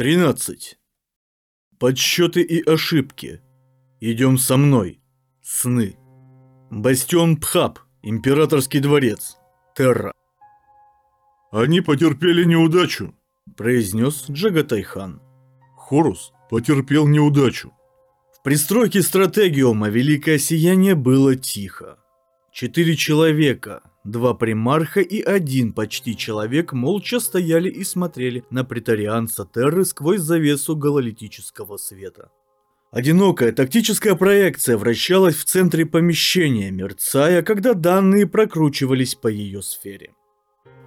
13. Подсчеты и ошибки. Идем со мной. Сны. Бастион Пхаб. Императорский дворец. Терра. Они потерпели неудачу, произнес Джагатайхан. Хорус потерпел неудачу. В пристройке стратегиума Великое Сияние было тихо. Четыре человека, два примарха и один почти человек молча стояли и смотрели на претарианца Терры сквозь завесу гололитического света. Одинокая тактическая проекция вращалась в центре помещения, мерцая, когда данные прокручивались по ее сфере.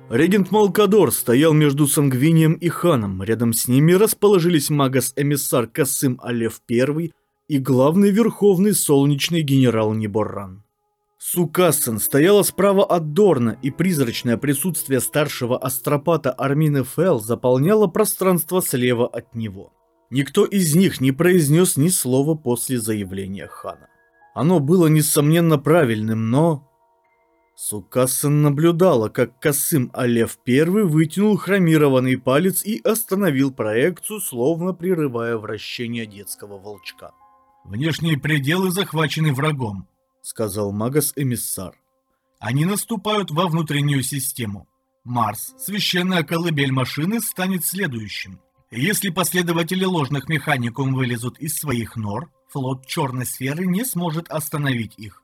Регент Малкадор стоял между Сангвинием и Ханом, рядом с ними расположились магас-эмиссар Касым Алев I и главный верховный солнечный генерал Неборран. Сукассен стояла справа от Дорна, и призрачное присутствие старшего астропата Армины Фелл заполняло пространство слева от него. Никто из них не произнес ни слова после заявления Хана. Оно было несомненно правильным, но... Сукассен наблюдала, как Касым Алев I вытянул хромированный палец и остановил проекцию, словно прерывая вращение детского волчка. «Внешние пределы захвачены врагом», — сказал Магас-эмиссар. «Они наступают во внутреннюю систему. Марс, священная колыбель машины, станет следующим. Если последователи ложных механикум вылезут из своих нор, флот черной сферы не сможет остановить их.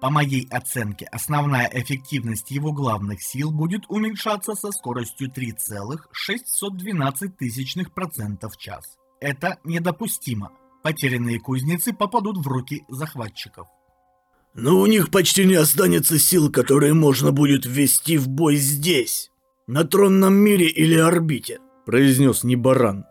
По моей оценке, основная эффективность его главных сил будет уменьшаться со скоростью 3,612% в час. Это недопустимо. Потерянные кузницы попадут в руки захватчиков. Но у них почти не останется сил, которые можно будет ввести в бой здесь, на тронном мире или орбите произнес Небаран.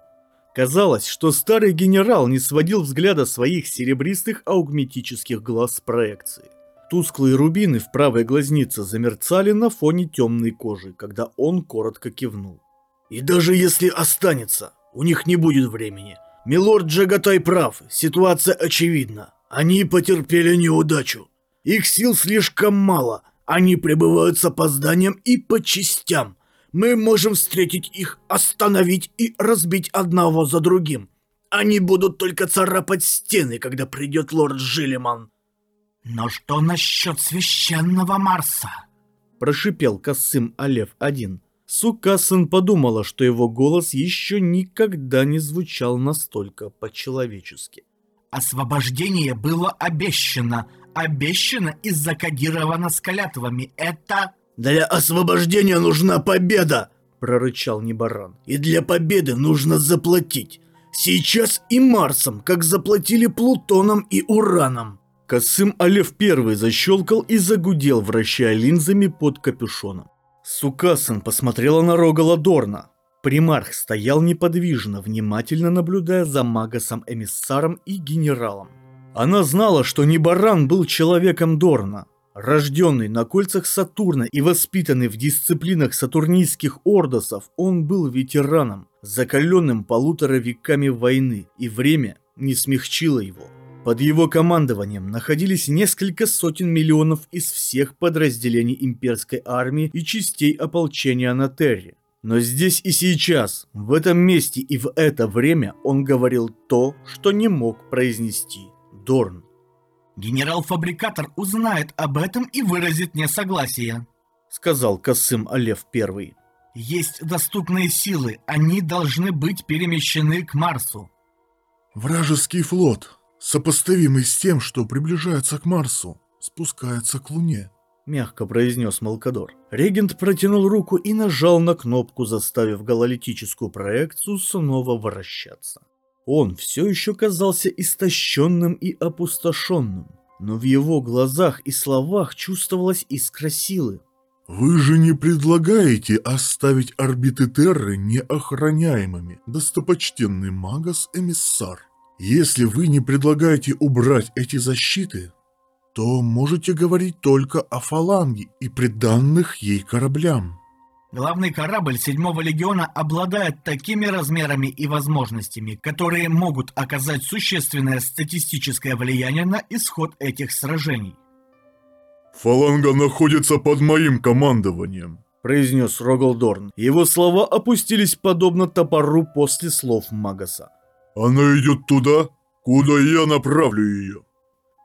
Казалось, что старый генерал не сводил взгляда своих серебристых аугметических глаз с проекции. Тусклые рубины в правой глазнице замерцали на фоне темной кожи, когда он коротко кивнул. «И даже если останется, у них не будет времени. Милорд Джагатай прав, ситуация очевидна. Они потерпели неудачу. Их сил слишком мало, они пребывают с опозданием и по частям. Мы можем встретить их, остановить и разбить одного за другим. Они будут только царапать стены, когда придет лорд Жилиман. Но что насчет священного Марса? Прошипел Касым Алев-1. Сукасын подумала, что его голос еще никогда не звучал настолько по-человечески. Освобождение было обещано. Обещано и закодировано с клятвами. Это «Для освобождения нужна победа!» – прорычал Небаран. «И для победы нужно заплатить. Сейчас и Марсом, как заплатили Плутоном и Ураном». Косым Алев Первый защелкал и загудел, вращая линзами под капюшоном. Сукасан посмотрела на Рогала Дорна. Примарх стоял неподвижно, внимательно наблюдая за Магасом-эмиссаром и генералом. Она знала, что Небаран был человеком Дорна, Рожденный на кольцах Сатурна и воспитанный в дисциплинах сатурнийских ордосов, он был ветераном, закаленным полутора веками войны, и время не смягчило его. Под его командованием находились несколько сотен миллионов из всех подразделений имперской армии и частей ополчения на Терре. Но здесь и сейчас, в этом месте и в это время он говорил то, что не мог произнести Дорн. Генерал-фабрикатор узнает об этом и выразит несогласие», — сказал Касым Алев Первый. «Есть доступные силы, они должны быть перемещены к Марсу». «Вражеский флот, сопоставимый с тем, что приближается к Марсу, спускается к Луне», — мягко произнес Малкадор. Регент протянул руку и нажал на кнопку, заставив гололитическую проекцию снова вращаться. Он все еще казался истощенным и опустошенным, но в его глазах и словах чувствовалась искра силы. «Вы же не предлагаете оставить орбиты Терры неохраняемыми, достопочтенный Магас-эмиссар? Если вы не предлагаете убрать эти защиты, то можете говорить только о фаланге и приданных ей кораблям. Главный корабль седьмого легиона обладает такими размерами и возможностями, которые могут оказать существенное статистическое влияние на исход этих сражений. Фаланга находится под моим командованием. произнес Рогалдорн. Его слова опустились подобно топору после слов Магаса. Она идет туда, куда я направлю ее.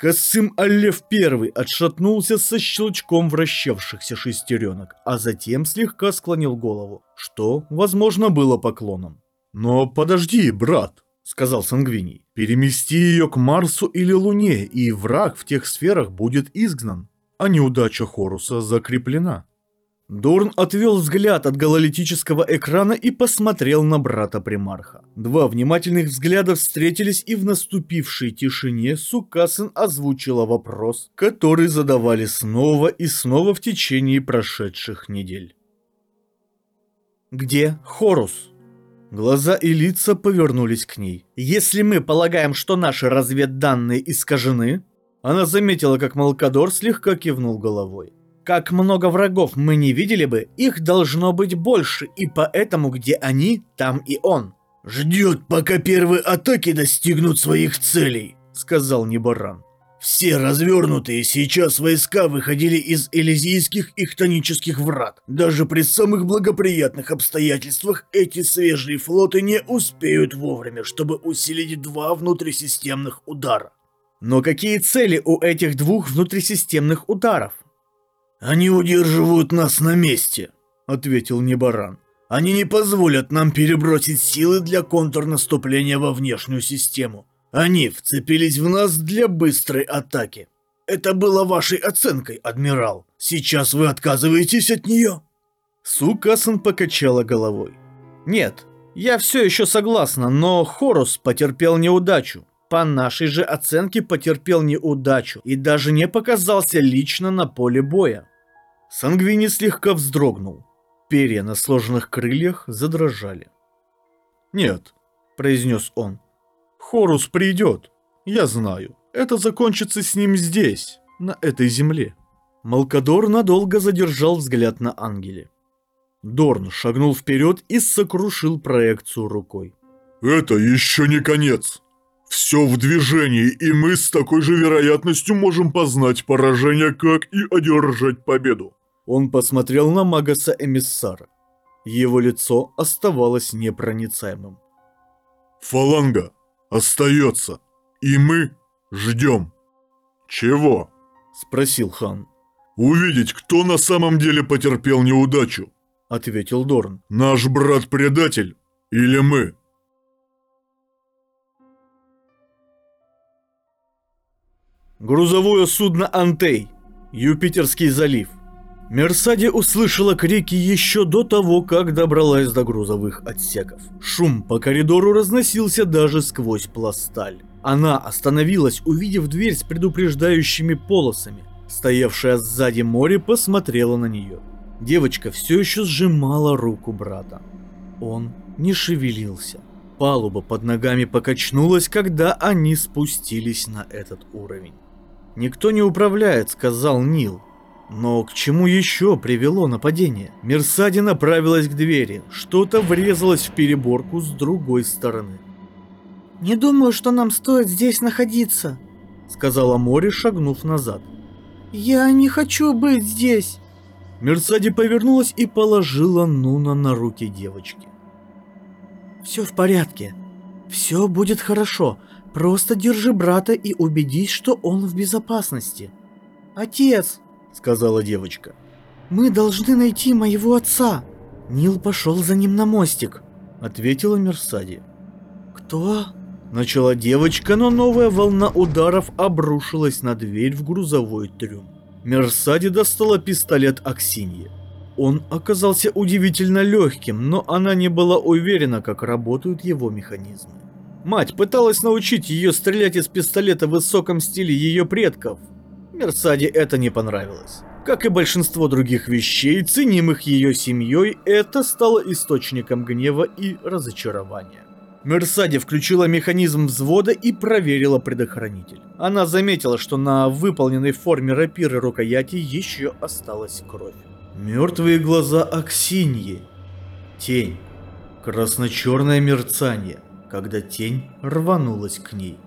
Касым Аллев первый отшатнулся со щелчком вращавшихся шестеренок, а затем слегка склонил голову, что, возможно, было поклоном. «Но подожди, брат», — сказал Сангвиний, — «перемести ее к Марсу или Луне, и враг в тех сферах будет изгнан, а неудача Хоруса закреплена». Дорн отвел взгляд от гололитического экрана и посмотрел на брата примарха. Два внимательных взгляда встретились, и в наступившей тишине Сукасен озвучила вопрос, который задавали снова и снова в течение прошедших недель. «Где Хорус?» Глаза и лица повернулись к ней. «Если мы полагаем, что наши разведданные искажены...» Она заметила, как Малкадор слегка кивнул головой. Как много врагов мы не видели бы, их должно быть больше, и поэтому где они, там и он. «Ждет, пока первые атаки достигнут своих целей», — сказал Небаран. Все развернутые сейчас войска выходили из элизийских и хтонических врат. Даже при самых благоприятных обстоятельствах эти свежие флоты не успеют вовремя, чтобы усилить два внутрисистемных удара. Но какие цели у этих двух внутрисистемных ударов? «Они удерживают нас на месте», — ответил Небаран. «Они не позволят нам перебросить силы для контрнаступления во внешнюю систему. Они вцепились в нас для быстрой атаки. Это было вашей оценкой, адмирал. Сейчас вы отказываетесь от нее?» Сукасан покачала головой. «Нет, я все еще согласна, но Хорус потерпел неудачу. По нашей же оценке потерпел неудачу и даже не показался лично на поле боя. Сангвини слегка вздрогнул. Перья на сложенных крыльях задрожали. «Нет», — произнес он, — «Хорус придет. Я знаю. Это закончится с ним здесь, на этой земле». Малкадор надолго задержал взгляд на ангеле. Дорн шагнул вперед и сокрушил проекцию рукой. «Это еще не конец. Все в движении, и мы с такой же вероятностью можем познать поражение, как и одержать победу. Он посмотрел на Магаса Эмиссара. Его лицо оставалось непроницаемым. «Фаланга остается, и мы ждем». «Чего?» – спросил хан. «Увидеть, кто на самом деле потерпел неудачу», – ответил Дорн. «Наш брат-предатель или мы?» Грузовое судно «Антей», Юпитерский залив – Мерсади услышала крики еще до того, как добралась до грузовых отсеков. Шум по коридору разносился даже сквозь пласталь. Она остановилась, увидев дверь с предупреждающими полосами. Стоявшая сзади море посмотрела на нее. Девочка все еще сжимала руку брата. Он не шевелился. Палуба под ногами покачнулась, когда они спустились на этот уровень. «Никто не управляет», — сказал Нил. Но к чему еще привело нападение? Мерсади направилась к двери, что-то врезалось в переборку с другой стороны. «Не думаю, что нам стоит здесь находиться», — сказала Мори, шагнув назад. «Я не хочу быть здесь». Мерсади повернулась и положила Нуна на руки девочки. «Все в порядке. Все будет хорошо. Просто держи брата и убедись, что он в безопасности». «Отец!» Сказала девочка. «Мы должны найти моего отца!» Нил пошел за ним на мостик, ответила Мерсади. «Кто?» Начала девочка, но новая волна ударов обрушилась на дверь в грузовой трюм. Мерсади достала пистолет Аксиньи. Он оказался удивительно легким, но она не была уверена, как работают его механизмы. Мать пыталась научить ее стрелять из пистолета в высоком стиле ее предков, Мерсаде это не понравилось. Как и большинство других вещей, ценимых ее семьей, это стало источником гнева и разочарования. Мерсаде включила механизм взвода и проверила предохранитель. Она заметила, что на выполненной форме рапиры рукояти еще осталась кровь. Мертвые глаза Аксиньи. Тень. Красно-черное мерцание, когда тень рванулась к ней.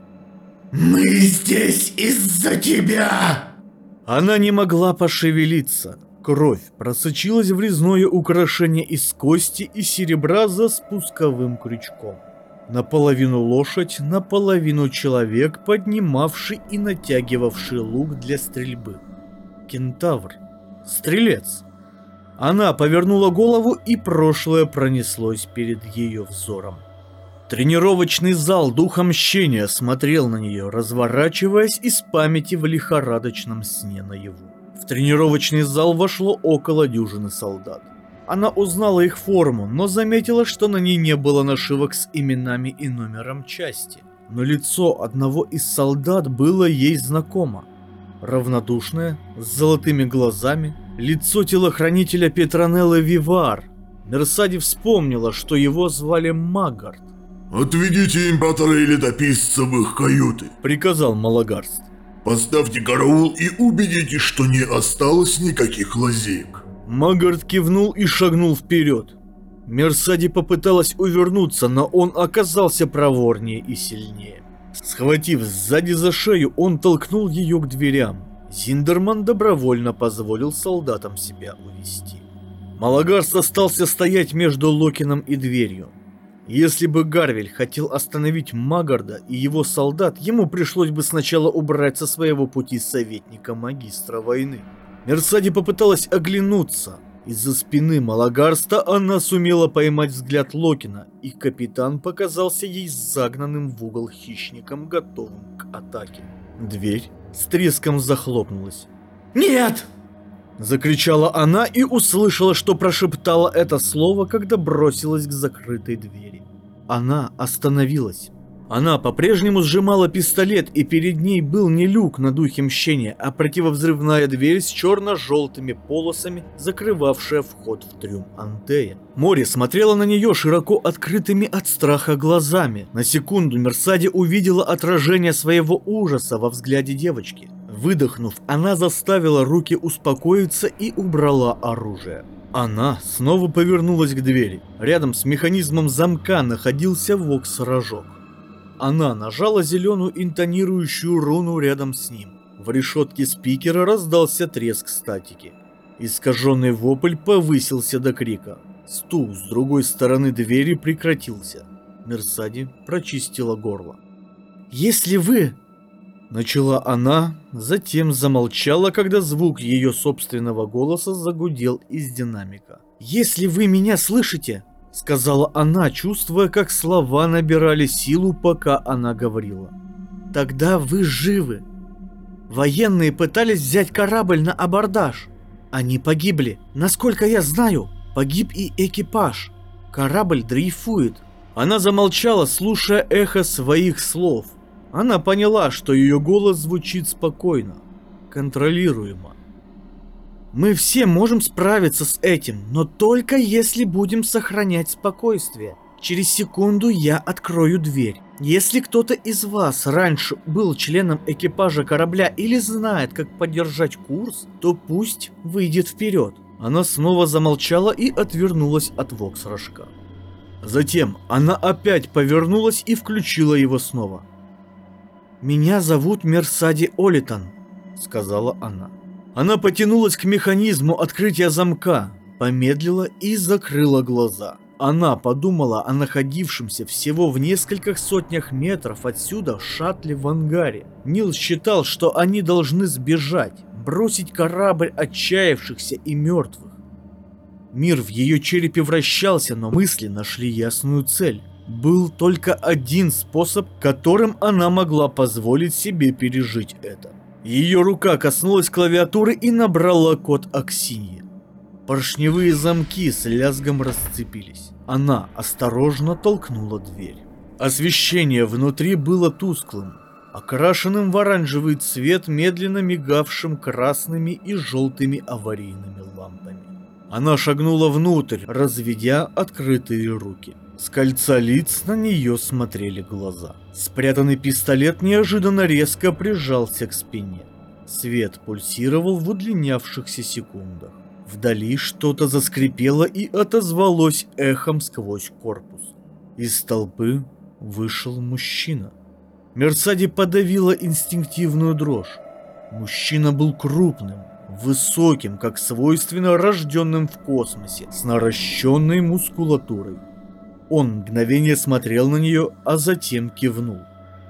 «Мы здесь из-за тебя!» Она не могла пошевелиться. Кровь просочилась в резное украшение из кости и серебра за спусковым крючком. Наполовину лошадь, наполовину человек, поднимавший и натягивавший лук для стрельбы. Кентавр. Стрелец. Она повернула голову, и прошлое пронеслось перед ее взором. Тренировочный зал духа мщения смотрел на нее, разворачиваясь из памяти в лихорадочном сне наяву. В тренировочный зал вошло около дюжины солдат. Она узнала их форму, но заметила, что на ней не было нашивок с именами и номером части. Но лицо одного из солдат было ей знакомо. Равнодушное, с золотыми глазами, лицо телохранителя Петронеллы Вивар. Мерсади вспомнила, что его звали Магард. «Отведите императора и летописца в их каюты», — приказал Малагарст. «Поставьте караул и убедитесь, что не осталось никаких лазеек». Магард кивнул и шагнул вперед. Мерсади попыталась увернуться, но он оказался проворнее и сильнее. Схватив сзади за шею, он толкнул ее к дверям. Зиндерман добровольно позволил солдатам себя увести. Малагарс остался стоять между Локином и дверью. Если бы Гарвель хотел остановить Магарда и его солдат, ему пришлось бы сначала убрать со своего пути советника магистра войны. Мерсади попыталась оглянуться. Из-за спины Малагарста она сумела поймать взгляд Локина, и капитан показался ей загнанным в угол хищником, готовым к атаке. Дверь с треском захлопнулась. «Нет!» Закричала она и услышала, что прошептала это слово, когда бросилась к закрытой двери. Она остановилась. Она по-прежнему сжимала пистолет, и перед ней был не люк на духе мщения, а противовзрывная дверь с черно-желтыми полосами, закрывавшая вход в трюм Антея. Море смотрела на нее широко открытыми от страха глазами. На секунду Мерсади увидела отражение своего ужаса во взгляде девочки. Выдохнув, она заставила руки успокоиться и убрала оружие. Она снова повернулась к двери. Рядом с механизмом замка находился вокс-рожок. Она нажала зеленую интонирующую руну рядом с ним. В решетке спикера раздался треск статики. Искаженный вопль повысился до крика. Стук с другой стороны двери прекратился. Мерсади прочистила горло. «Если вы...» Начала она, затем замолчала, когда звук ее собственного голоса загудел из динамика. «Если вы меня слышите, сказала она, чувствуя, как слова набирали силу, пока она говорила. Тогда вы живы. Военные пытались взять корабль на абордаж. Они погибли. Насколько я знаю, погиб и экипаж. Корабль дрейфует. Она замолчала, слушая эхо своих слов. Она поняла, что ее голос звучит спокойно, контролируемо. Мы все можем справиться с этим, но только если будем сохранять спокойствие. Через секунду я открою дверь. Если кто-то из вас раньше был членом экипажа корабля или знает, как поддержать курс, то пусть выйдет вперед. Она снова замолчала и отвернулась от вокс-рожка. Затем она опять повернулась и включила его снова. «Меня зовут Мерсади Олитон», — сказала она. Она потянулась к механизму открытия замка, помедлила и закрыла глаза. Она подумала о находившемся всего в нескольких сотнях метров отсюда шаттле в ангаре. Нил считал, что они должны сбежать, бросить корабль отчаявшихся и мертвых. Мир в ее черепе вращался, но мысли нашли ясную цель. Был только один способ, которым она могла позволить себе пережить это. Ее рука коснулась клавиатуры и набрала код Аксиньи. Поршневые замки с лязгом расцепились. Она осторожно толкнула дверь. Освещение внутри было тусклым, окрашенным в оранжевый цвет, медленно мигавшим красными и желтыми аварийными лампами. Она шагнула внутрь, разведя открытые руки. С кольца лиц на нее смотрели глаза. Спрятанный пистолет неожиданно резко прижался к спине. Свет пульсировал в удлинявшихся секундах. Вдали что-то заскрипело и отозвалось эхом сквозь корпус. Из толпы вышел мужчина. Мерсади подавила инстинктивную дрожь. Мужчина был крупным, Высоким, как свойственно рожденным в космосе, с наращенной мускулатурой. Он мгновение смотрел на нее, а затем кивнул.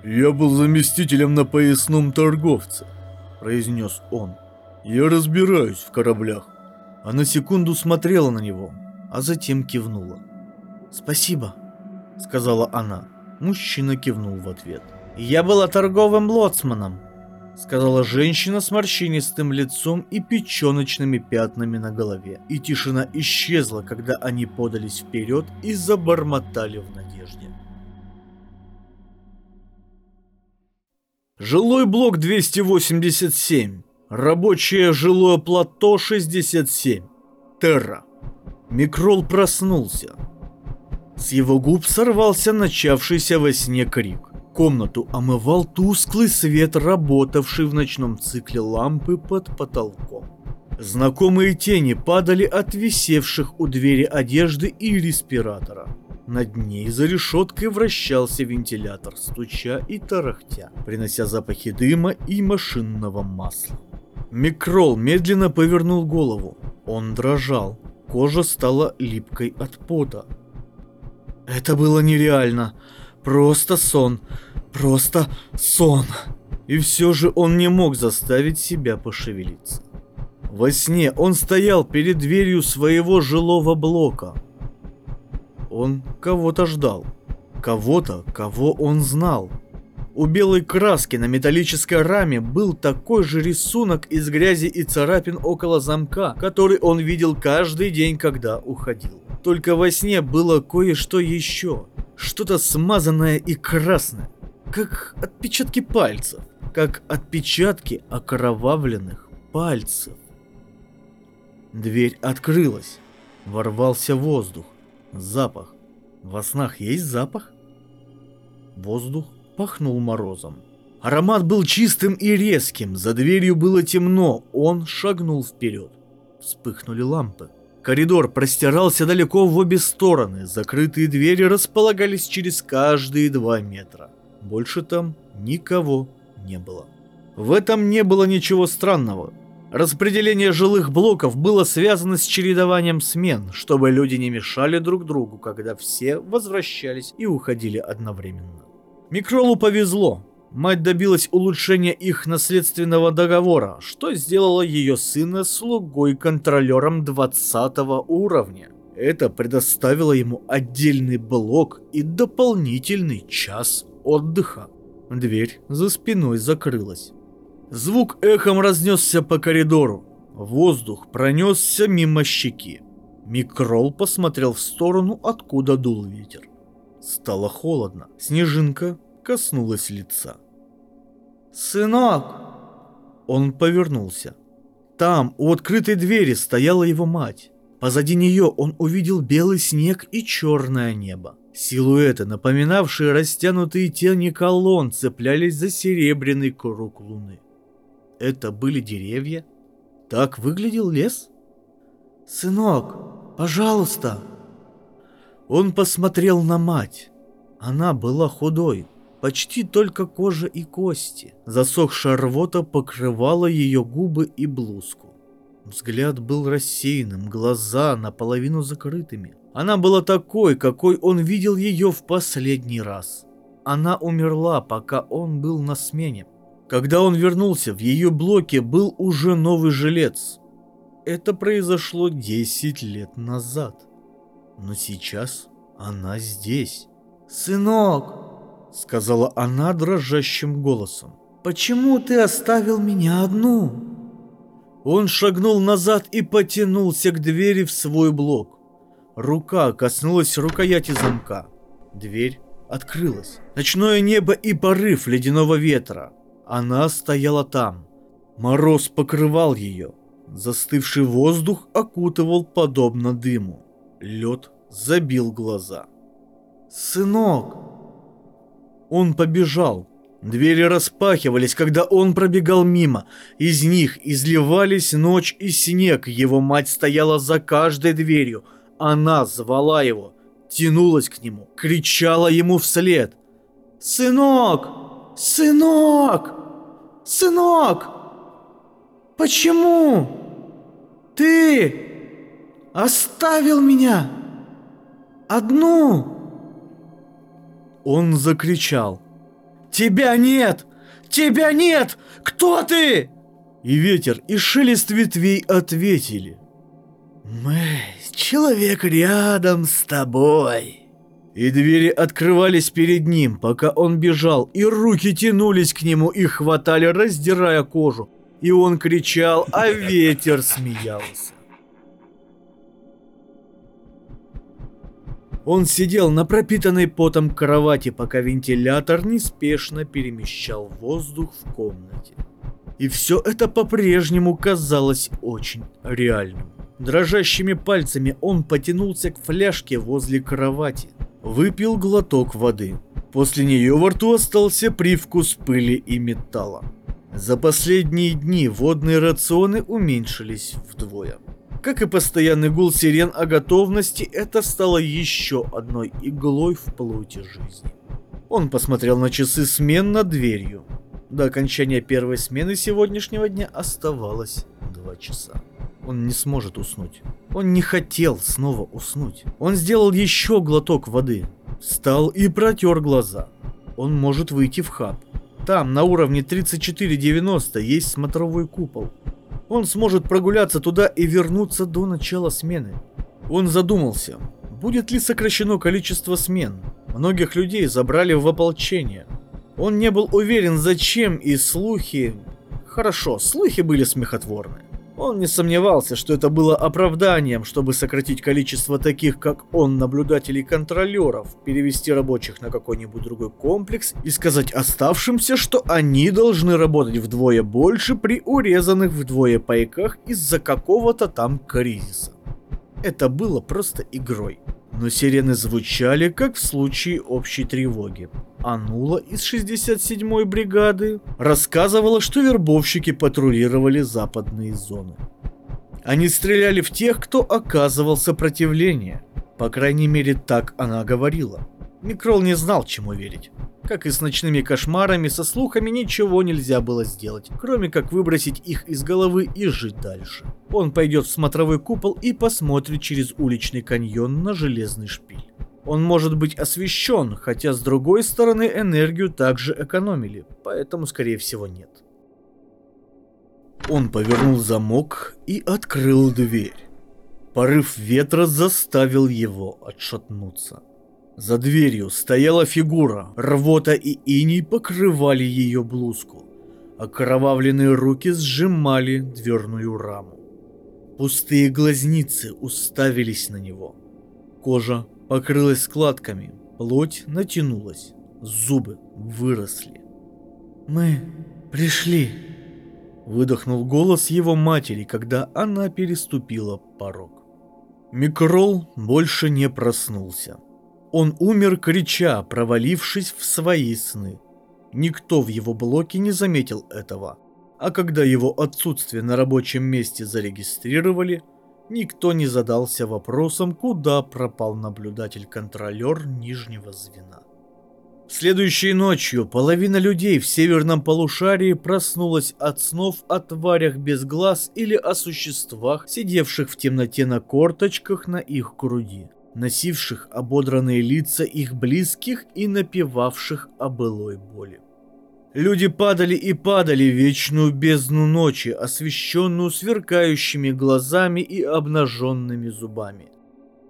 «Я был заместителем на поясном торговце», — произнес он. «Я разбираюсь в кораблях». Она секунду смотрела на него, а затем кивнула. «Спасибо», — сказала она. Мужчина кивнул в ответ. «Я была торговым лоцманом», — сказала женщина с морщинистым лицом и печеночными пятнами на голове. И тишина исчезла, когда они подались вперед и забормотали в надежде. Жилой блок 287. Рабочее жилое плато 67. Терра. Микрол проснулся. С его губ сорвался начавшийся во сне крик. Комнату омывал тусклый свет, работавший в ночном цикле лампы под потолком. Знакомые тени падали от висевших у двери одежды и респиратора. Над ней за решеткой вращался вентилятор, стуча и тарахтя, принося запахи дыма и машинного масла. Микрол медленно повернул голову. Он дрожал. Кожа стала липкой от пота. Это было нереально. Просто сон. Просто сон. И все же он не мог заставить себя пошевелиться. Во сне он стоял перед дверью своего жилого блока. Он кого-то ждал. Кого-то, кого он знал. У белой краски на металлической раме был такой же рисунок из грязи и царапин около замка, который он видел каждый день, когда уходил. Только во сне было кое-что еще. Что-то смазанное и красное. Как отпечатки пальцев. Как отпечатки окровавленных пальцев. Дверь открылась. Ворвался воздух. Запах. Во снах есть запах? Воздух пахнул морозом. Аромат был чистым и резким, за дверью было темно, он шагнул вперед. Вспыхнули лампы. Коридор простирался далеко в обе стороны, закрытые двери располагались через каждые два метра. Больше там никого не было. В этом не было ничего странного. Распределение жилых блоков было связано с чередованием смен, чтобы люди не мешали друг другу, когда все возвращались и уходили одновременно. Микролу повезло. Мать добилась улучшения их наследственного договора, что сделало ее сына слугой-контролером 20 уровня. Это предоставило ему отдельный блок и дополнительный час отдыха. Дверь за спиной закрылась. Звук эхом разнесся по коридору. Воздух пронесся мимо щеки. Микрол посмотрел в сторону, откуда дул ветер. Стало холодно. Снежинка коснулась лица. «Сынок!» Он повернулся. Там, у открытой двери, стояла его мать. Позади нее он увидел белый снег и черное небо. Силуэты, напоминавшие растянутые тени колонн, цеплялись за серебряный круг луны. Это были деревья? Так выглядел лес? «Сынок, пожалуйста!» Он посмотрел на мать. Она была худой, почти только кожа и кости. Засохшая рвота покрывала ее губы и блузку. Взгляд был рассеянным, глаза наполовину закрытыми. Она была такой, какой он видел ее в последний раз. Она умерла, пока он был на смене. Когда он вернулся, в ее блоке был уже новый жилец. Это произошло 10 лет назад. Но сейчас она здесь. «Сынок!» — сказала она дрожащим голосом. «Почему ты оставил меня одну?» Он шагнул назад и потянулся к двери в свой блок. Рука коснулась рукояти замка. Дверь открылась. Ночное небо и порыв ледяного ветра. Она стояла там. Мороз покрывал ее. Застывший воздух окутывал подобно дыму. Лед забил глаза. «Сынок!» Он побежал. Двери распахивались, когда он пробегал мимо. Из них изливались ночь и снег. Его мать стояла за каждой дверью. Она звала его, тянулась к нему, кричала ему вслед. «Сынок! Сынок! Сынок!» Почему? Ты оставил меня одну? Он закричал. Тебя нет! Тебя нет! Кто ты? И ветер, и шелест ветвей ответили. Мы человек рядом с тобой. И двери открывались перед ним, пока он бежал, и руки тянулись к нему и хватали, раздирая кожу. И он кричал, а ветер смеялся. Он сидел на пропитанной потом кровати, пока вентилятор неспешно перемещал воздух в комнате. И все это по-прежнему казалось очень реальным. Дрожащими пальцами он потянулся к фляжке возле кровати. Выпил глоток воды. После нее во рту остался привкус пыли и металла. За последние дни водные рационы уменьшились вдвое. Как и постоянный гул сирен о готовности, это стало еще одной иглой в плоти жизни. Он посмотрел на часы смен над дверью. До окончания первой смены сегодняшнего дня оставалось два часа. Он не сможет уснуть. Он не хотел снова уснуть. Он сделал еще глоток воды. Встал и протер глаза. Он может выйти в хаб. Там, на уровне 3490, есть смотровой купол. Он сможет прогуляться туда и вернуться до начала смены. Он задумался, будет ли сокращено количество смен. Многих людей забрали в ополчение. Он не был уверен, зачем, и слухи... Хорошо, слухи были смехотворны. Он не сомневался, что это было оправданием, чтобы сократить количество таких, как он, наблюдателей-контролеров, перевести рабочих на какой-нибудь другой комплекс и сказать оставшимся, что они должны работать вдвое больше при урезанных вдвое пайках из-за какого-то там кризиса. Это было просто игрой. Но сирены звучали, как в случае общей тревоги. Анула из 67-й бригады рассказывала, что вербовщики патрулировали западные зоны. Они стреляли в тех, кто оказывал сопротивление. По крайней мере, так она говорила. Микрол не знал, чему верить. Как и с ночными кошмарами, со слухами ничего нельзя было сделать, кроме как выбросить их из головы и жить дальше. Он пойдет в смотровой купол и посмотрит через уличный каньон на железный шпиль. Он может быть освещен, хотя с другой стороны энергию также экономили, поэтому скорее всего нет. Он повернул замок и открыл дверь. Порыв ветра заставил его отшатнуться. За дверью стояла фигура, рвота и иней покрывали ее блузку. Окровавленные руки сжимали дверную раму. Пустые глазницы уставились на него. Кожа покрылась складками, плоть натянулась, зубы выросли. «Мы пришли», — выдохнул голос его матери, когда она переступила порог. Микрол больше не проснулся. Он умер, крича, провалившись в свои сны. Никто в его блоке не заметил этого. А когда его отсутствие на рабочем месте зарегистрировали, никто не задался вопросом, куда пропал наблюдатель-контролер нижнего звена. Следующей ночью половина людей в северном полушарии проснулась от снов о тварях без глаз или о существах, сидевших в темноте на корточках на их груди носивших ободранные лица их близких и напевавших о былой боли. Люди падали и падали в вечную бездну ночи, освещенную сверкающими глазами и обнаженными зубами.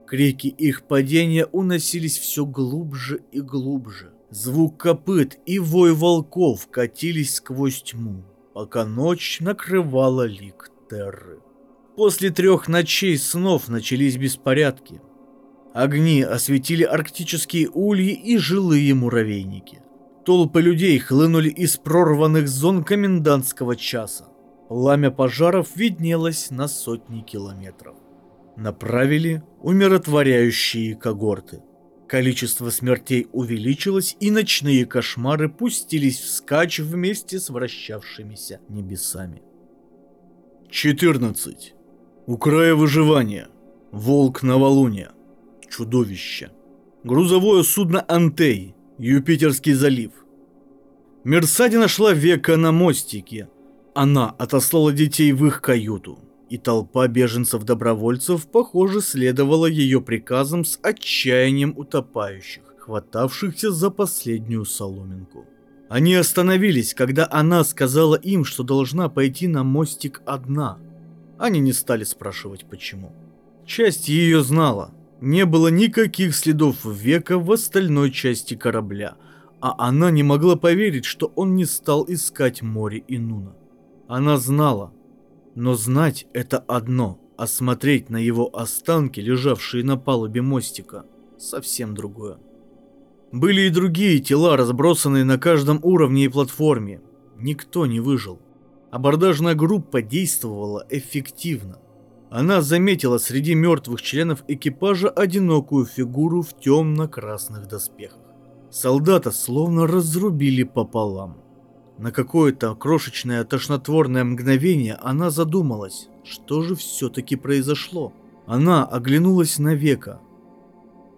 Крики их падения уносились все глубже и глубже. Звук копыт и вой волков катились сквозь тьму, пока ночь накрывала лик Терры. После трех ночей снов начались беспорядки. Огни осветили арктические ульи и жилые муравейники. Толпы людей хлынули из прорванных зон комендантского часа. Пламя пожаров виднелось на сотни километров. Направили умиротворяющие когорты. Количество смертей увеличилось, и ночные кошмары пустились вскачь вместе с вращавшимися небесами. 14. У края выживания. Волк новолуния чудовище. Грузовое судно «Антей», Юпитерский залив. Мерсади нашла века на мостике. Она отослала детей в их каюту, и толпа беженцев-добровольцев, похоже, следовала ее приказам с отчаянием утопающих, хватавшихся за последнюю соломинку. Они остановились, когда она сказала им, что должна пойти на мостик одна. Они не стали спрашивать почему. Часть ее знала. Не было никаких следов века в остальной части корабля, а она не могла поверить, что он не стал искать море Нуна. Она знала, но знать это одно, а смотреть на его останки, лежавшие на палубе мостика, совсем другое. Были и другие тела, разбросанные на каждом уровне и платформе. Никто не выжил. Абордажная группа действовала эффективно. Она заметила среди мертвых членов экипажа одинокую фигуру в темно-красных доспехах. Солдата словно разрубили пополам. На какое-то крошечное тошнотворное мгновение она задумалась, что же все-таки произошло. Она оглянулась на века.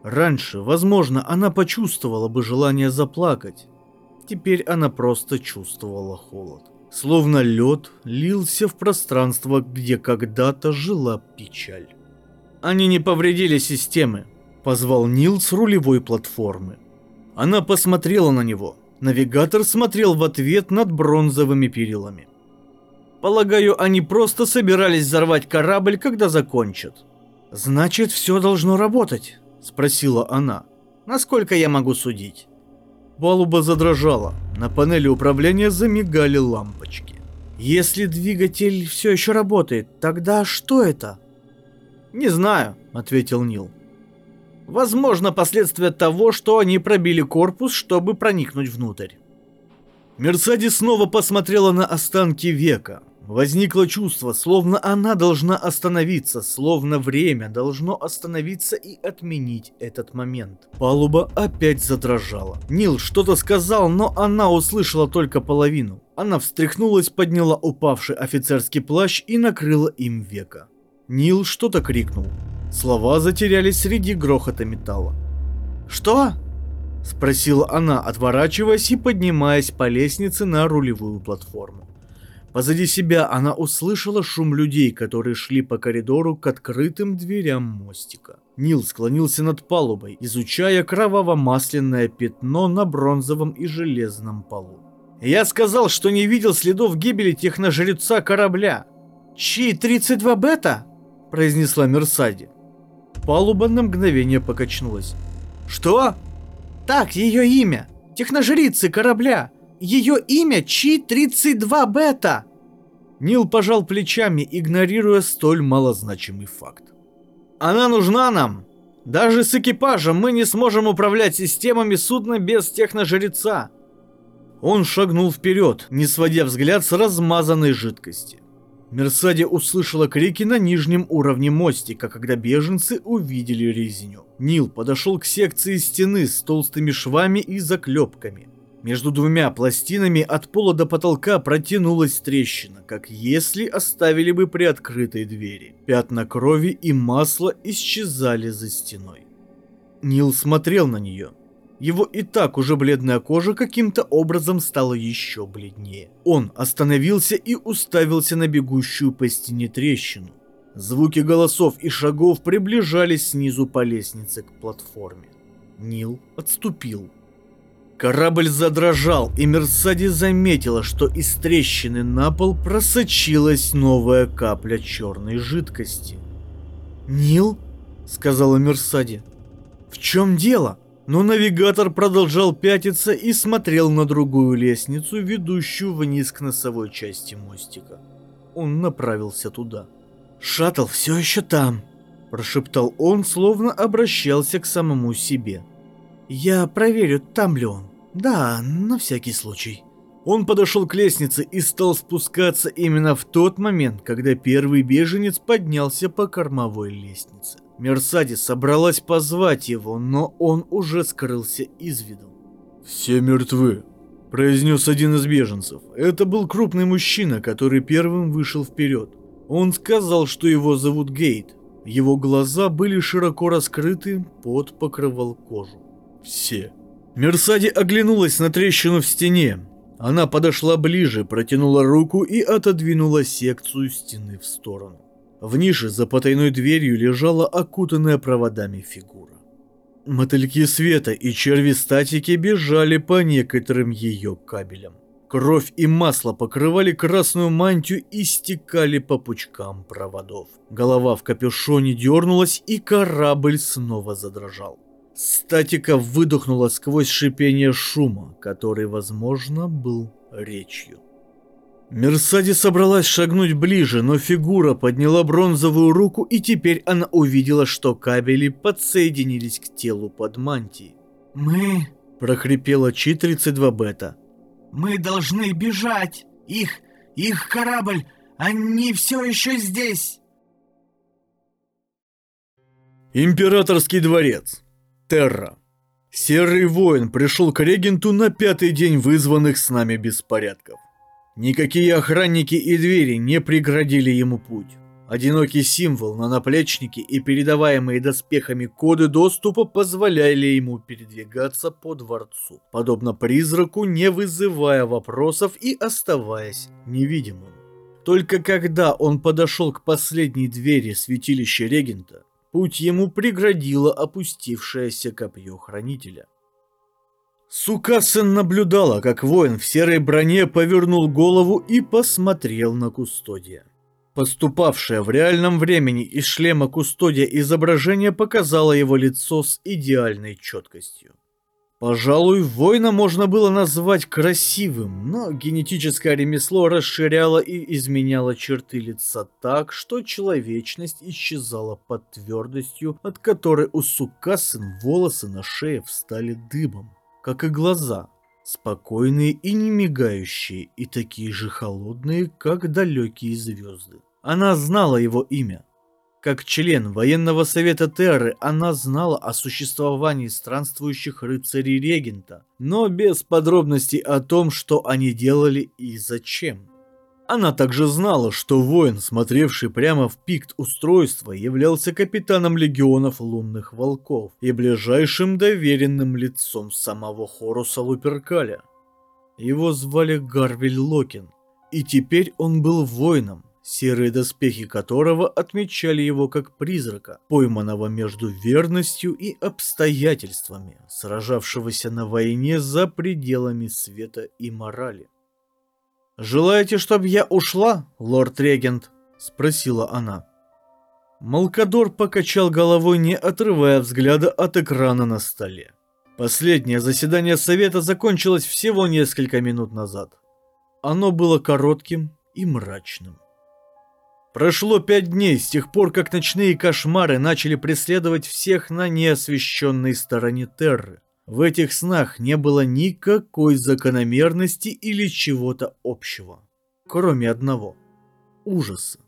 Раньше, возможно, она почувствовала бы желание заплакать. Теперь она просто чувствовала холод. Словно лед лился в пространство, где когда-то жила печаль. Они не повредили системы, позвал Нил с рулевой платформы. Она посмотрела на него, Навигатор смотрел в ответ над бронзовыми перилами. Полагаю, они просто собирались взорвать корабль, когда закончат. Значит, все должно работать, спросила она. Насколько я могу судить? Палуба задрожала. На панели управления замигали лампочки. Если двигатель все еще работает, тогда что это? Не знаю, ответил Нил. Возможно, последствия того, что они пробили корпус, чтобы проникнуть внутрь. Мерседес снова посмотрела на останки века. Возникло чувство, словно она должна остановиться, словно время должно остановиться и отменить этот момент. Палуба опять задрожала. Нил что-то сказал, но она услышала только половину. Она встряхнулась, подняла упавший офицерский плащ и накрыла им века. Нил что-то крикнул. Слова затерялись среди грохота металла. «Что?» – спросила она, отворачиваясь и поднимаясь по лестнице на рулевую платформу. Позади себя она услышала шум людей, которые шли по коридору к открытым дверям мостика. Нил склонился над палубой, изучая кроваво-масляное пятно на бронзовом и железном полу. «Я сказал, что не видел следов гибели техножреца корабля». «Чи 32 бета?» – произнесла Мерсади. Палуба на мгновение покачнулась. «Что?» «Так, ее имя. Техножрицы корабля. Ее имя Чи-32 Бета!» Нил пожал плечами, игнорируя столь малозначимый факт. «Она нужна нам. Даже с экипажем мы не сможем управлять системами судна без техножреца». Он шагнул вперед, не сводя взгляд с размазанной жидкости. Мерсади услышала крики на нижнем уровне мостика, когда беженцы увидели резню. Нил подошел к секции стены с толстыми швами и заклепками. Между двумя пластинами от пола до потолка протянулась трещина, как если оставили бы приоткрытой двери. Пятна крови и масла исчезали за стеной. Нил смотрел на нее, его и так уже бледная кожа каким-то образом стала еще бледнее. Он остановился и уставился на бегущую по стене трещину. Звуки голосов и шагов приближались снизу по лестнице к платформе. Нил отступил. Корабль задрожал, и Мерсади заметила, что из трещины на пол просочилась новая капля черной жидкости. «Нил?» — сказала Мерсади. «В чем дело?» Но навигатор продолжал пятиться и смотрел на другую лестницу, ведущую вниз к носовой части мостика. Он направился туда. «Шаттл все еще там», – прошептал он, словно обращался к самому себе. «Я проверю, там ли он. Да, на всякий случай». Он подошел к лестнице и стал спускаться именно в тот момент, когда первый беженец поднялся по кормовой лестнице. Мерсадис собралась позвать его, но он уже скрылся из виду. «Все мертвы», – произнес один из беженцев. Это был крупный мужчина, который первым вышел вперед. Он сказал, что его зовут Гейт. Его глаза были широко раскрыты, пот покрывал кожу. Все. Мерсади оглянулась на трещину в стене. Она подошла ближе, протянула руку и отодвинула секцию стены в сторону. В нише за потайной дверью лежала окутанная проводами фигура. Мотыльки света и черви статики бежали по некоторым ее кабелям. Кровь и масло покрывали красную мантию и стекали по пучкам проводов. Голова в капюшоне дернулась, и корабль снова задрожал. Статика выдохнула сквозь шипение шума, который, возможно, был речью. Мерсади собралась шагнуть ближе, но фигура подняла бронзовую руку, и теперь она увидела, что кабели подсоединились к телу под мантией. «Мы...» – прохрипела Чи-32 Бета. Мы должны бежать! Их... их корабль! Они все еще здесь!» Императорский дворец. Терра. Серый воин пришел к регенту на пятый день вызванных с нами беспорядков. Никакие охранники и двери не преградили ему путь. Одинокий символ на наплечнике и передаваемые доспехами коды доступа позволяли ему передвигаться по дворцу, подобно призраку, не вызывая вопросов и оставаясь невидимым. Только когда он подошел к последней двери святилища регента, путь ему преградило опустившееся копье хранителя. Сукасен наблюдала, как воин в серой броне повернул голову и посмотрел на кустодия. Поступавшее в реальном времени из шлема кустодия изображение показало его лицо с идеальной четкостью. Пожалуй, воина можно было назвать красивым, но генетическое ремесло расширяло и изменяло черты лица так, что человечность исчезала под твердостью, от которой у Сукасен волосы на шее встали дыбом, как и глаза, спокойные и не мигающие, и такие же холодные, как далекие звезды. Она знала его имя. Как член военного совета Терры, она знала о существовании странствующих рыцарей регента, но без подробностей о том, что они делали и зачем. Она также знала, что воин, смотревший прямо в пикт устройства, являлся капитаном легионов лунных волков и ближайшим доверенным лицом самого Хоруса Луперкаля. Его звали Гарвель Локин, и теперь он был воином, серые доспехи которого отмечали его как призрака, пойманного между верностью и обстоятельствами, сражавшегося на войне за пределами света и морали. «Желаете, чтобы я ушла, лорд-регент?» — спросила она. Малкадор покачал головой, не отрывая взгляда от экрана на столе. Последнее заседание совета закончилось всего несколько минут назад. Оно было коротким и мрачным. Прошло пять дней с тех пор, как ночные кошмары начали преследовать всех на неосвещенной стороне Терры. В этих снах не было никакой закономерности или чего-то общего, кроме одного – ужаса.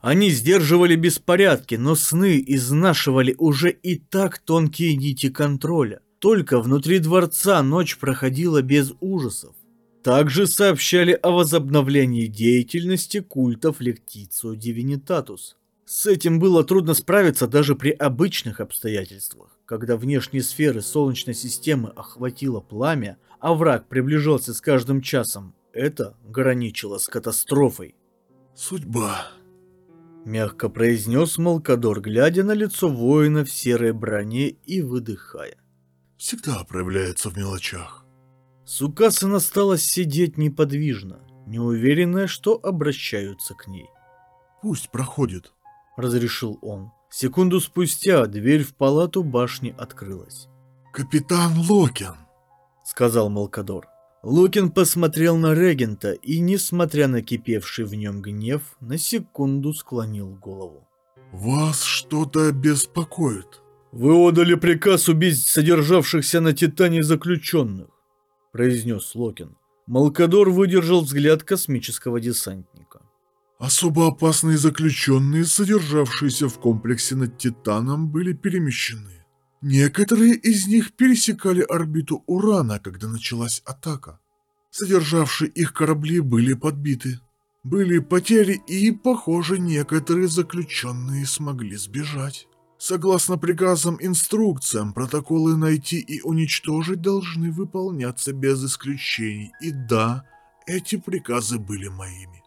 Они сдерживали беспорядки, но сны изнашивали уже и так тонкие нити контроля. Только внутри дворца ночь проходила без ужасов. Также сообщали о возобновлении деятельности культов Lectitio Divinitatus. С этим было трудно справиться даже при обычных обстоятельствах. Когда внешние сферы Солнечной системы охватило пламя, а враг приближался с каждым часом, это граничило с катастрофой. «Судьба», — мягко произнес Малкадор, глядя на лицо воина в серой броне и выдыхая. «Всегда проявляется в мелочах». Сукасан осталась сидеть неподвижно, неуверенная, что обращаются к ней. «Пусть проходит», — разрешил он. Секунду спустя дверь в палату башни открылась. «Капитан Локин», — сказал Малкадор. Локин посмотрел на регента и, несмотря на кипевший в нем гнев, на секунду склонил голову. «Вас что-то беспокоит?» «Вы отдали приказ убить содержавшихся на Титане заключенных произнес Локин. Малкадор выдержал взгляд космического десантника. Особо опасные заключенные, содержавшиеся в комплексе над Титаном, были перемещены. Некоторые из них пересекали орбиту Урана, когда началась атака. Содержавшие их корабли были подбиты. Были потери и, похоже, некоторые заключенные смогли сбежать. Согласно приказам, инструкциям, протоколы найти и уничтожить должны выполняться без исключений. И да, эти приказы были моими.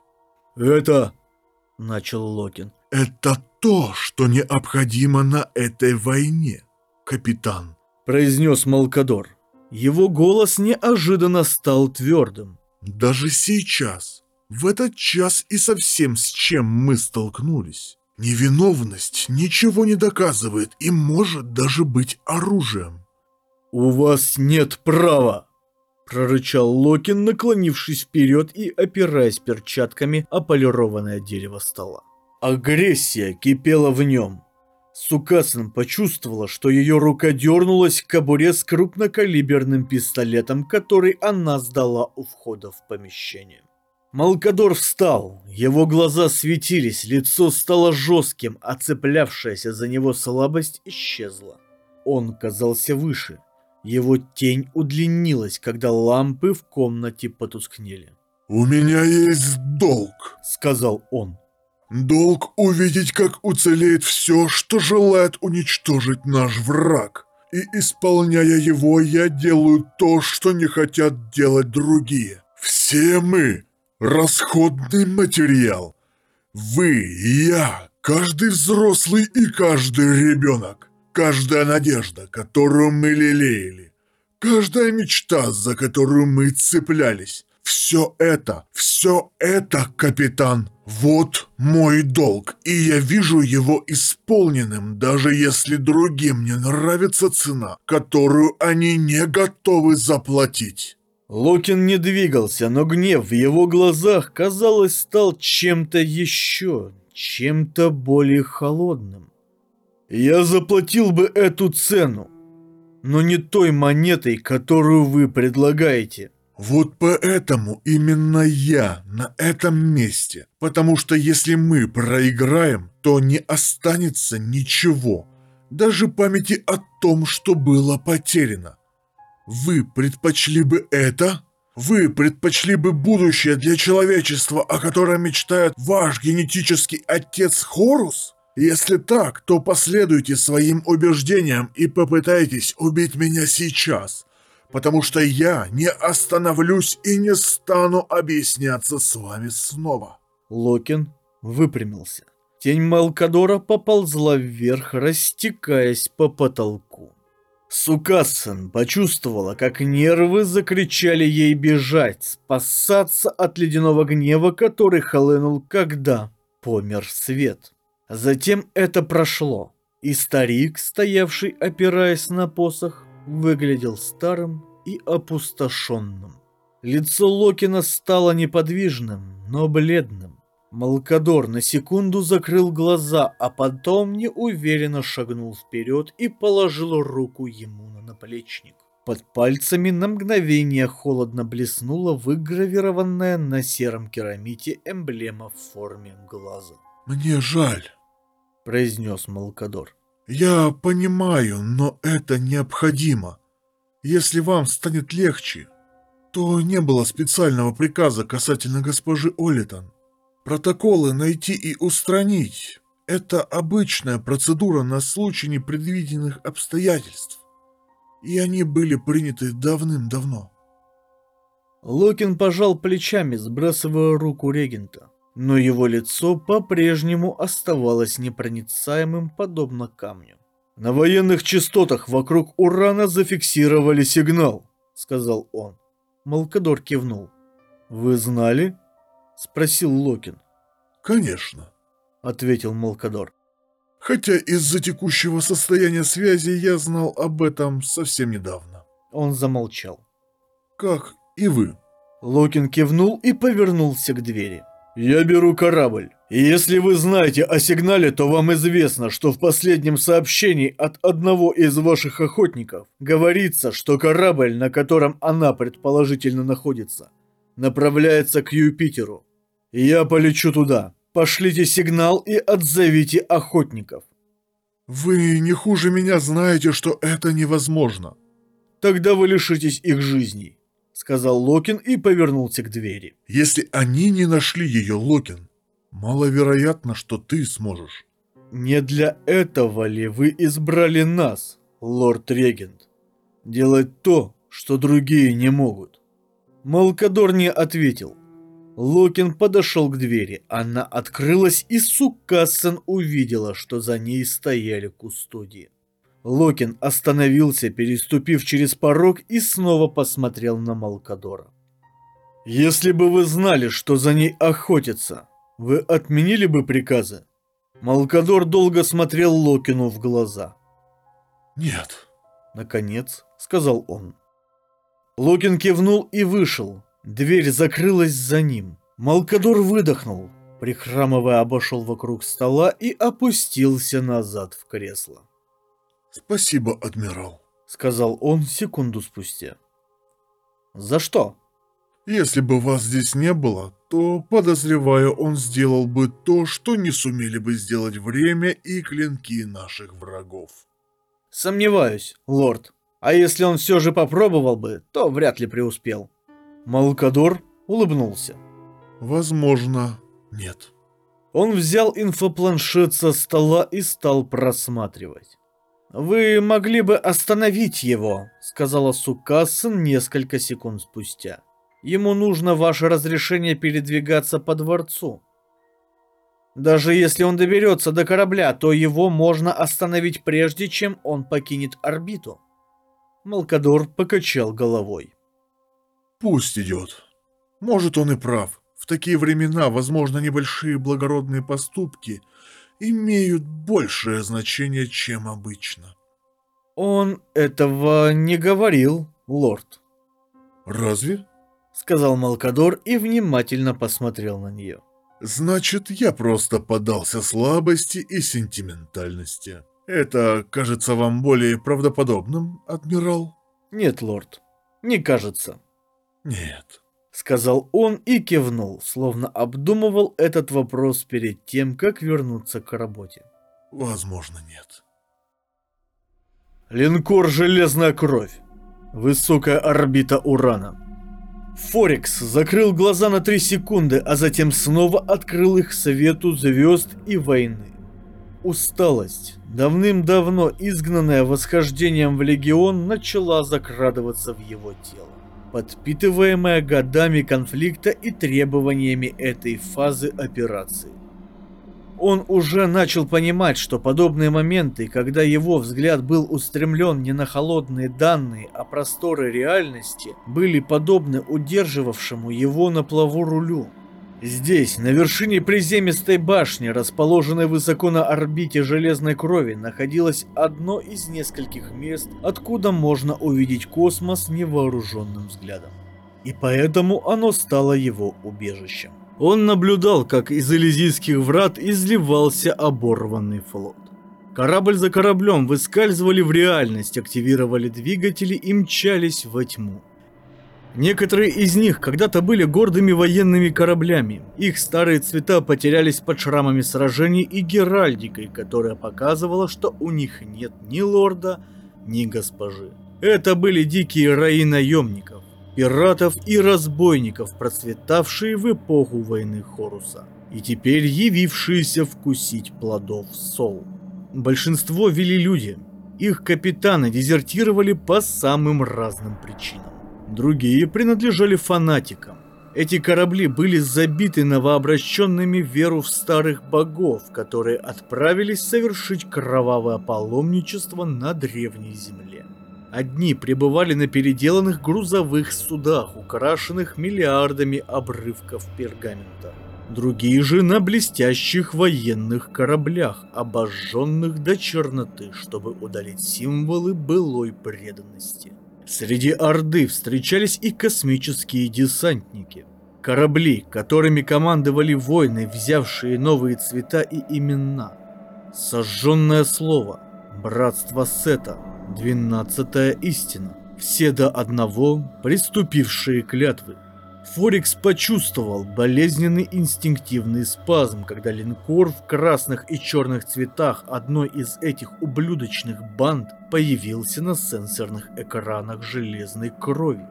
«Это...» — начал Локин. «Это то, что необходимо на этой войне, капитан», — произнес Малкадор. Его голос неожиданно стал твердым. «Даже сейчас, в этот час и совсем с чем мы столкнулись, невиновность ничего не доказывает и может даже быть оружием». «У вас нет права!» прорычал Локин, наклонившись вперед и опираясь перчатками о полированное дерево стола. Агрессия кипела в нем. Сукасан почувствовала, что ее рука дернулась к кобуре с крупнокалиберным пистолетом, который она сдала у входа в помещение. Малкадор встал, его глаза светились, лицо стало жестким, а цеплявшаяся за него слабость исчезла. Он казался выше. Его тень удлинилась, когда лампы в комнате потускнели. «У меня есть долг», — сказал он. Долг увидеть, как уцелеет все, что желает уничтожить наш враг. И исполняя его, я делаю то, что не хотят делать другие. Все мы – расходный материал. Вы, я, каждый взрослый и каждый ребенок. Каждая надежда, которую мы лелеяли. Каждая мечта, за которую мы цеплялись. Все это, все это, капитан, вот мой долг, и я вижу его исполненным, даже если другим не нравится цена, которую они не готовы заплатить. Локин не двигался, но гнев в его глазах, казалось, стал чем-то еще, чем-то более холодным. «Я заплатил бы эту цену, но не той монетой, которую вы предлагаете», вот поэтому именно я на этом месте. Потому что если мы проиграем, то не останется ничего. Даже памяти о том, что было потеряно. Вы предпочли бы это? Вы предпочли бы будущее для человечества, о котором мечтает ваш генетический отец Хорус? Если так, то последуйте своим убеждениям и попытайтесь убить меня сейчас потому что я не остановлюсь и не стану объясняться с вами снова. Локин выпрямился. Тень Малкадора поползла вверх, растекаясь по потолку. Сукассан почувствовала, как нервы закричали ей бежать, спасаться от ледяного гнева, который хлынул, когда помер свет. Затем это прошло, и старик, стоявший опираясь на посох, выглядел старым и опустошенным. Лицо Локина стало неподвижным, но бледным. Малкадор на секунду закрыл глаза, а потом неуверенно шагнул вперед и положил руку ему на наплечник. Под пальцами на мгновение холодно блеснула выгравированная на сером керамите эмблема в форме глаза. «Мне жаль», — произнес Малкадор. «Я понимаю, но это необходимо. Если вам станет легче, то не было специального приказа касательно госпожи Олитон. Протоколы найти и устранить – это обычная процедура на случай непредвиденных обстоятельств. И они были приняты давным-давно». Локин пожал плечами, сбрасывая руку регента но его лицо по-прежнему оставалось непроницаемым, подобно камню. «На военных частотах вокруг Урана зафиксировали сигнал», — сказал он. Малкадор кивнул. «Вы знали?» — спросил Локин. «Конечно», — ответил Малкадор. «Хотя из-за текущего состояния связи я знал об этом совсем недавно». Он замолчал. «Как и вы». Локин кивнул и повернулся к двери. «Я беру корабль. И если вы знаете о сигнале, то вам известно, что в последнем сообщении от одного из ваших охотников говорится, что корабль, на котором она предположительно находится, направляется к Юпитеру. Я полечу туда. Пошлите сигнал и отзовите охотников». «Вы не хуже меня знаете, что это невозможно». «Тогда вы лишитесь их жизней сказал Локин и повернулся к двери. Если они не нашли ее, Локин, маловероятно, что ты сможешь. Не для этого ли вы избрали нас, лорд-регент? Делать то, что другие не могут. Малкадор не ответил. Локин подошел к двери, она открылась, и Сукассен увидела, что за ней стояли кустодии. Локин остановился, переступив через порог, и снова посмотрел на Малкадора. «Если бы вы знали, что за ней охотятся, вы отменили бы приказы?» Малкадор долго смотрел Локину в глаза. «Нет», — наконец сказал он. Локин кивнул и вышел. Дверь закрылась за ним. Малкадор выдохнул, прихрамывая обошел вокруг стола и опустился назад в кресло. «Спасибо, адмирал», — сказал он секунду спустя. «За что?» «Если бы вас здесь не было, то, подозреваю, он сделал бы то, что не сумели бы сделать время и клинки наших врагов». «Сомневаюсь, лорд. А если он все же попробовал бы, то вряд ли преуспел». Малкадор улыбнулся. «Возможно, нет». Он взял инфопланшет со стола и стал просматривать. «Вы могли бы остановить его», — сказала Сукассен несколько секунд спустя. «Ему нужно ваше разрешение передвигаться по дворцу. Даже если он доберется до корабля, то его можно остановить прежде, чем он покинет орбиту». Малкадор покачал головой. «Пусть идет. Может, он и прав. В такие времена, возможно, небольшие благородные поступки — имеют большее значение, чем обычно. Он этого не говорил, лорд. Разве? Сказал Малкадор и внимательно посмотрел на нее. Значит, я просто поддался слабости и сентиментальности. Это кажется вам более правдоподобным, адмирал? Нет, лорд, не кажется. Нет сказал он и кивнул, словно обдумывал этот вопрос перед тем, как вернуться к работе. Возможно, нет. Линкор «Железная кровь». Высокая орбита Урана. Форекс закрыл глаза на три секунды, а затем снова открыл их свету звезд и войны. Усталость, давным-давно изгнанная восхождением в легион, начала закрадываться в его тело подпитываемая годами конфликта и требованиями этой фазы операции. Он уже начал понимать, что подобные моменты, когда его взгляд был устремлен не на холодные данные, а просторы реальности, были подобны удерживавшему его на плаву рулю. Здесь, на вершине приземистой башни, расположенной высоко на орбите Железной Крови, находилось одно из нескольких мест, откуда можно увидеть космос невооруженным взглядом. И поэтому оно стало его убежищем. Он наблюдал, как из Элизийских врат изливался оборванный флот. Корабль за кораблем выскальзывали в реальность, активировали двигатели и мчались во тьму. Некоторые из них когда-то были гордыми военными кораблями. Их старые цвета потерялись под шрамами сражений и геральдикой, которая показывала, что у них нет ни лорда, ни госпожи. Это были дикие раи наемников, пиратов и разбойников, процветавшие в эпоху войны Хоруса, и теперь явившиеся вкусить плодов Сол. Большинство вели люди. Их капитаны дезертировали по самым разным причинам. Другие принадлежали фанатикам. Эти корабли были забиты новообращенными веру в старых богов, которые отправились совершить кровавое паломничество на древней земле. Одни пребывали на переделанных грузовых судах, украшенных миллиардами обрывков пергамента. Другие же на блестящих военных кораблях, обожженных до черноты, чтобы удалить символы былой преданности. Среди Орды встречались и космические десантники. Корабли, которыми командовали воины, взявшие новые цвета и имена. Сожженное слово, братство Сета, двенадцатая истина. Все до одного приступившие клятвы. Форекс почувствовал болезненный инстинктивный спазм, когда линкор в красных и черных цветах одной из этих ублюдочных банд появился на сенсорных экранах железной крови.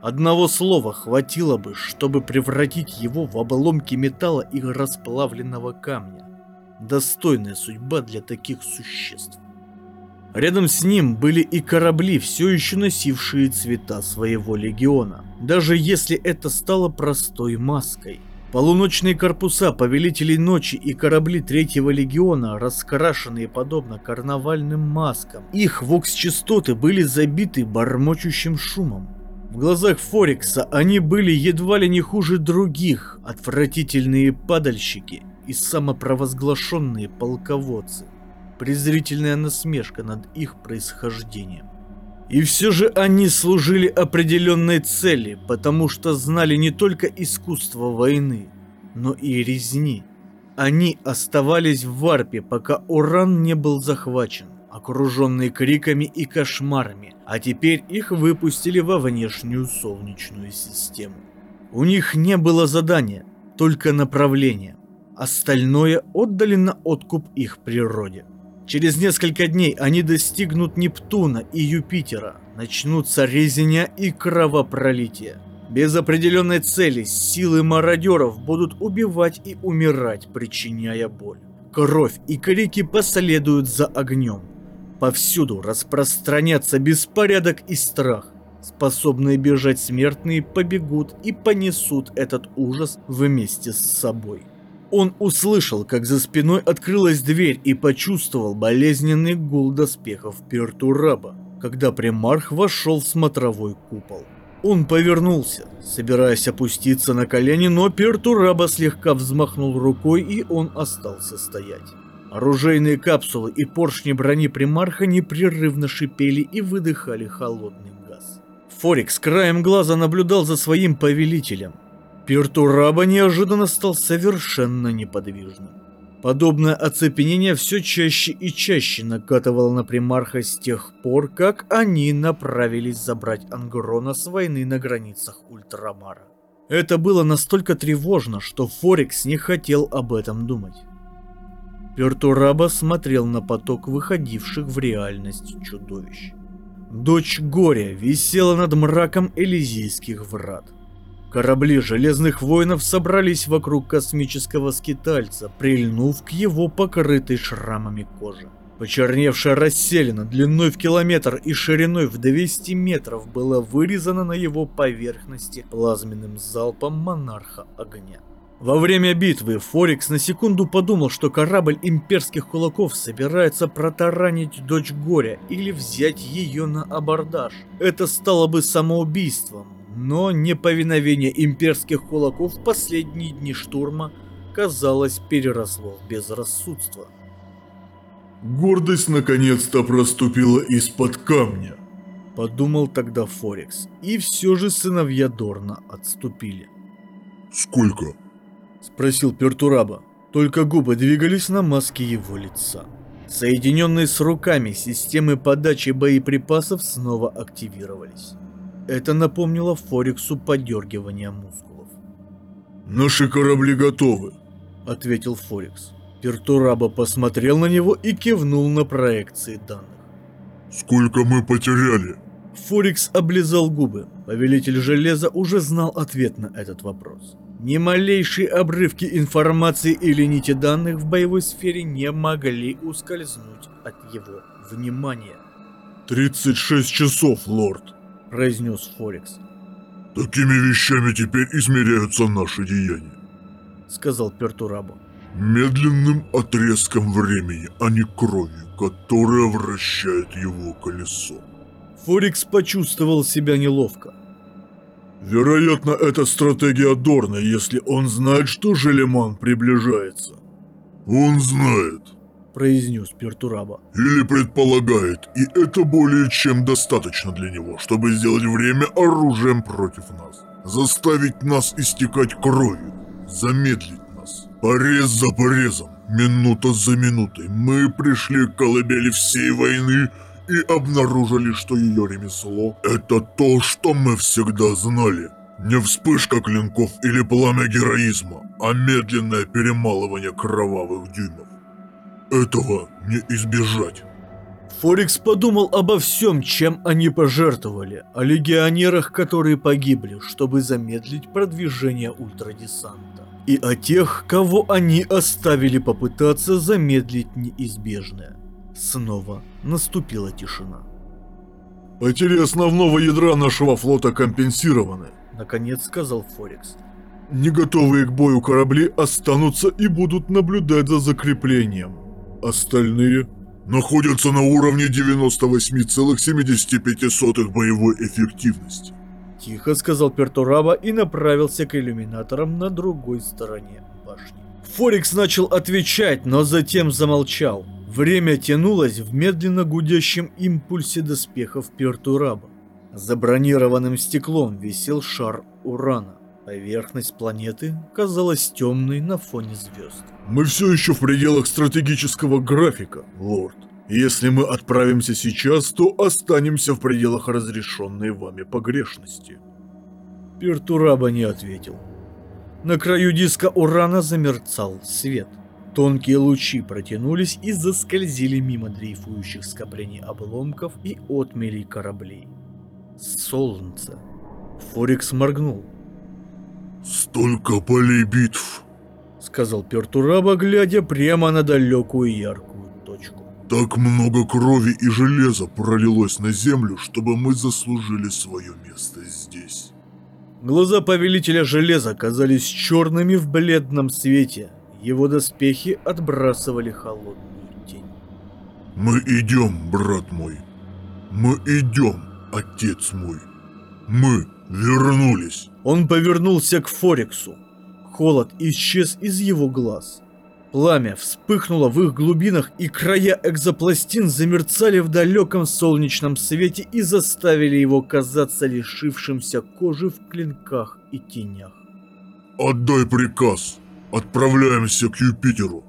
Одного слова хватило бы, чтобы превратить его в обломки металла и расплавленного камня. Достойная судьба для таких существ. Рядом с ним были и корабли, все еще носившие цвета своего легиона, даже если это стало простой маской. Полуночные корпуса Повелителей Ночи и корабли Третьего Легиона, раскрашенные подобно карнавальным маскам. Их вокс-частоты были забиты бормочущим шумом. В глазах Форекса они были едва ли не хуже других, отвратительные падальщики и самопровозглашенные полководцы презрительная насмешка над их происхождением. И все же они служили определенной цели, потому что знали не только искусство войны, но и резни. Они оставались в варпе, пока Уран не был захвачен, окруженный криками и кошмарами, а теперь их выпустили во внешнюю солнечную систему. У них не было задания, только направление. Остальное отдали на откуп их природе. Через несколько дней они достигнут Нептуна и Юпитера. Начнутся резня и кровопролитие. Без определенной цели силы мародеров будут убивать и умирать, причиняя боль. Кровь и крики последуют за огнем. Повсюду распространятся беспорядок и страх. Способные бежать смертные побегут и понесут этот ужас вместе с собой. Он услышал, как за спиной открылась дверь и почувствовал болезненный гул доспехов Пертураба, когда примарх вошел в смотровой купол. Он повернулся, собираясь опуститься на колени, но Пертураба слегка взмахнул рукой, и он остался стоять. Оружейные капсулы и поршни брони примарха непрерывно шипели и выдыхали холодный газ. Форикс краем глаза наблюдал за своим повелителем. Пертураба неожиданно стал совершенно неподвижным. Подобное оцепенение все чаще и чаще накатывало на примарха с тех пор, как они направились забрать Ангрона с войны на границах Ультрамара. Это было настолько тревожно, что Форекс не хотел об этом думать. Пертураба смотрел на поток выходивших в реальность чудовищ. Дочь горя висела над мраком Элизийских врат. Корабли Железных Воинов собрались вокруг космического скитальца, прильнув к его покрытой шрамами коже. Почерневшая расселена длиной в километр и шириной в 200 метров была вырезана на его поверхности плазменным залпом монарха огня. Во время битвы Форекс на секунду подумал, что корабль имперских кулаков собирается протаранить дочь горя или взять ее на абордаж. Это стало бы самоубийством, но неповиновение имперских кулаков в последние дни штурма, казалось, переросло в безрассудство. Гордость наконец-то проступила из-под камня. Подумал тогда Форекс, и все же сыновья Дорна отступили. «Сколько?» Спросил Пертураба, только губы двигались на маске его лица. Соединенные с руками системы подачи боеприпасов снова активировались. Это напомнило Форексу подергивание мускулов. «Наши корабли готовы», — ответил Форекс. Пертураба посмотрел на него и кивнул на проекции данных. «Сколько мы потеряли?» Форекс облизал губы. Повелитель Железа уже знал ответ на этот вопрос. Ни малейшие обрывки информации или нити данных в боевой сфере не могли ускользнуть от его внимания. «36 часов, лорд», произнес Форекс. «Такими вещами теперь измеряются наши деяния», — сказал Пертурабо. «Медленным отрезком времени, а не кровью, которая вращает его колесо». Форекс почувствовал себя неловко. «Вероятно, это стратегия Дорна, если он знает, что Желеман приближается». «Он знает», произнес Пертураба. «Или предполагает, и это более чем достаточно для него, чтобы сделать время оружием против нас. Заставить нас истекать кровью, замедлить нас. Порез за порезом, минута за минутой мы пришли к колыбели всей войны и обнаружили, что ее ремесло – это то, что мы всегда знали». Не вспышка клинков или пламя героизма, а медленное перемалывание кровавых дюймов. Этого не избежать. Форекс подумал обо всем, чем они пожертвовали, о легионерах, которые погибли, чтобы замедлить продвижение ультрадесанта. и о тех, кого они оставили попытаться замедлить неизбежное. Снова наступила тишина. Потери основного ядра нашего флота компенсированы. Наконец сказал Форекс. Не готовые к бою корабли останутся и будут наблюдать за закреплением. Остальные находятся на уровне 98,75 боевой эффективности. Тихо сказал Пертураба и направился к иллюминаторам на другой стороне башни. Форекс начал отвечать, но затем замолчал. Время тянулось в медленно гудящем импульсе доспехов Пертураба. За бронированным стеклом висел шар Урана. Поверхность планеты казалась темной на фоне звезд. Мы все еще в пределах стратегического графика, лорд. Если мы отправимся сейчас, то останемся в пределах разрешенной вами погрешности. Пертураба не ответил. На краю диска Урана замерцал свет. Тонкие лучи протянулись и заскользили мимо дрейфующих скоплений обломков и отмелей кораблей. Солнце. Форекс моргнул. «Столько полей битв!» — сказал Пертураба, глядя прямо на далекую яркую точку. «Так много крови и железа пролилось на землю, чтобы мы заслужили свое место здесь». Глаза Повелителя Железа казались черными в бледном свете, его доспехи отбрасывали холодную тень. «Мы идем, брат мой. Мы идем, отец мой. Мы вернулись». Он повернулся к Форексу. Холод исчез из его глаз. Пламя вспыхнуло в их глубинах, и края экзопластин замерцали в далеком солнечном свете и заставили его казаться лишившимся кожи в клинках и тенях. «Отдай приказ!» Отправляемся к Юпитеру.